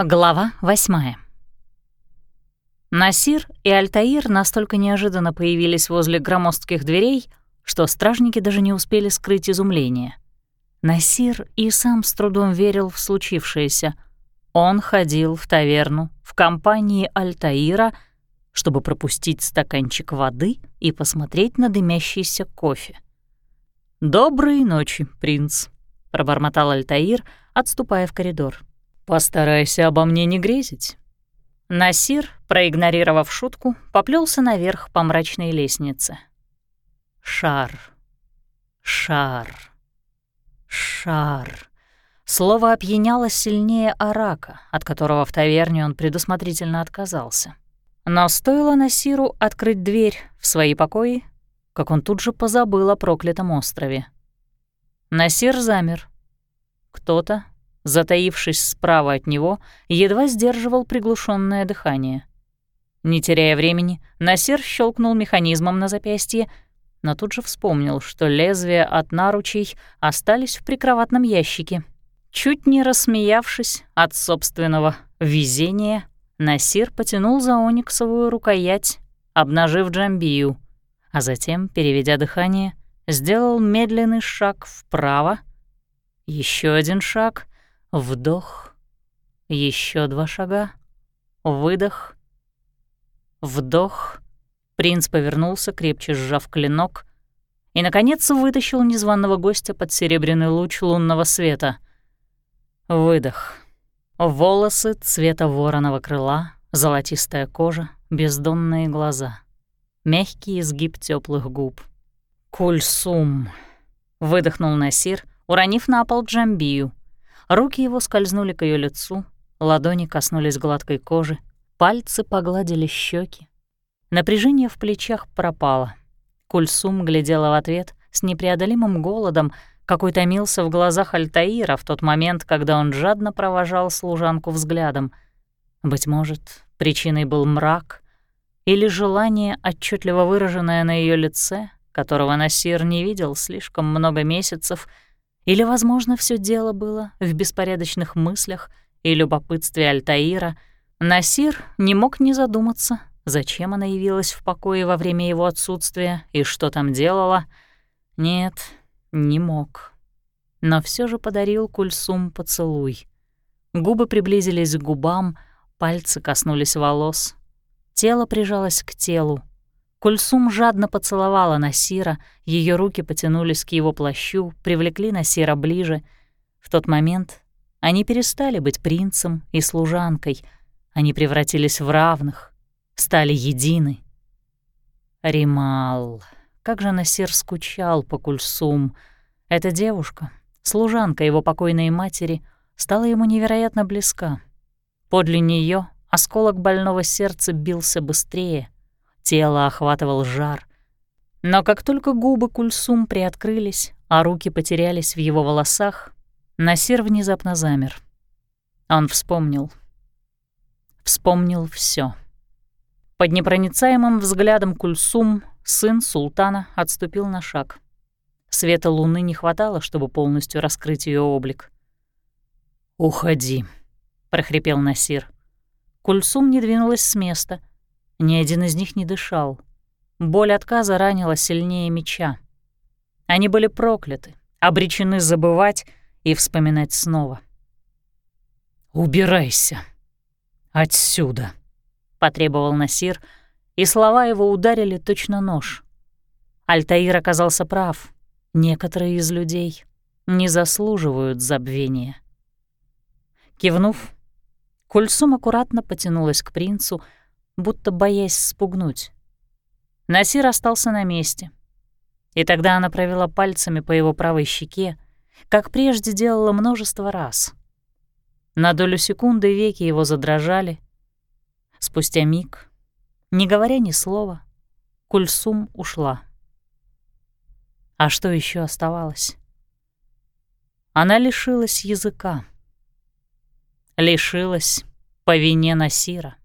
Глава восьмая. Насир и Альтаир настолько неожиданно появились возле громоздких дверей, что стражники даже не успели скрыть изумление. Насир и сам с трудом верил в случившееся. Он ходил в таверну в компании Альтаира, чтобы пропустить стаканчик воды и посмотреть на дымящийся кофе. «Доброй ночи, принц», — пробормотал Альтаир, отступая в коридор. «Постарайся обо мне не грезить». Насир, проигнорировав шутку, поплелся наверх по мрачной лестнице. Шар. Шар. Шар. Слово опьяняло сильнее арака, от которого в таверне он предусмотрительно отказался. Но стоило Насиру открыть дверь в свои покои, как он тут же позабыл о проклятом острове. Насир замер. Кто-то, затаившись справа от него, едва сдерживал приглушенное дыхание. Не теряя времени, Насир щелкнул механизмом на запястье, но тут же вспомнил, что лезвия от наручей остались в прикроватном ящике. Чуть не рассмеявшись от собственного везения, Насир потянул за ониксовую рукоять, обнажив джамбию, а затем, переведя дыхание, сделал медленный шаг вправо, еще один шаг, вдох, еще два шага, выдох, вдох — Принц повернулся, крепче сжав клинок, и, наконец, вытащил незваного гостя под серебряный луч лунного света. Выдох. Волосы цвета вороного крыла, золотистая кожа, бездонные глаза. Мягкий изгиб теплых губ. «Кульсум!» — выдохнул Насир, уронив на пол джамбию. Руки его скользнули к ее лицу, ладони коснулись гладкой кожи, пальцы погладили щеки, Напряжение в плечах пропало. Кульсум глядела в ответ с непреодолимым голодом, какой томился в глазах Альтаира в тот момент, когда он жадно провожал служанку взглядом. Быть может, причиной был мрак или желание, отчетливо выраженное на ее лице, которого Насир не видел слишком много месяцев, или, возможно, все дело было в беспорядочных мыслях и любопытстве Альтаира, Насир не мог не задуматься Зачем она явилась в покое во время его отсутствия и что там делала? Нет, не мог. Но все же подарил Кульсум поцелуй. Губы приблизились к губам, пальцы коснулись волос. Тело прижалось к телу. Кульсум жадно поцеловала Насира, ее руки потянулись к его плащу, привлекли Насира ближе. В тот момент они перестали быть принцем и служанкой, они превратились в равных, стали едины. Римал. Как же Насир скучал по Кульсум. Эта девушка, служанка его покойной матери, стала ему невероятно близка. Подле нее осколок больного сердца бился быстрее, тело охватывал жар. Но как только губы Кульсум приоткрылись, а руки потерялись в его волосах, Насир внезапно замер. Он вспомнил. Вспомнил все. Под непроницаемым взглядом Кульсум сын султана отступил на шаг. Света луны не хватало, чтобы полностью раскрыть ее облик. «Уходи», — прохрипел Насир. Кульсум не двинулась с места. Ни один из них не дышал. Боль отказа ранила сильнее меча. Они были прокляты, обречены забывать и вспоминать снова. «Убирайся! Отсюда!» — потребовал Насир, и слова его ударили точно нож. Альтаир оказался прав. Некоторые из людей не заслуживают забвения. Кивнув, Кульсум аккуратно потянулась к принцу, будто боясь спугнуть. Насир остался на месте. И тогда она провела пальцами по его правой щеке, как прежде делала множество раз. На долю секунды веки его задрожали, Спустя миг, не говоря ни слова, Кульсум ушла. А что еще оставалось? Она лишилась языка. Лишилась по вине Насира.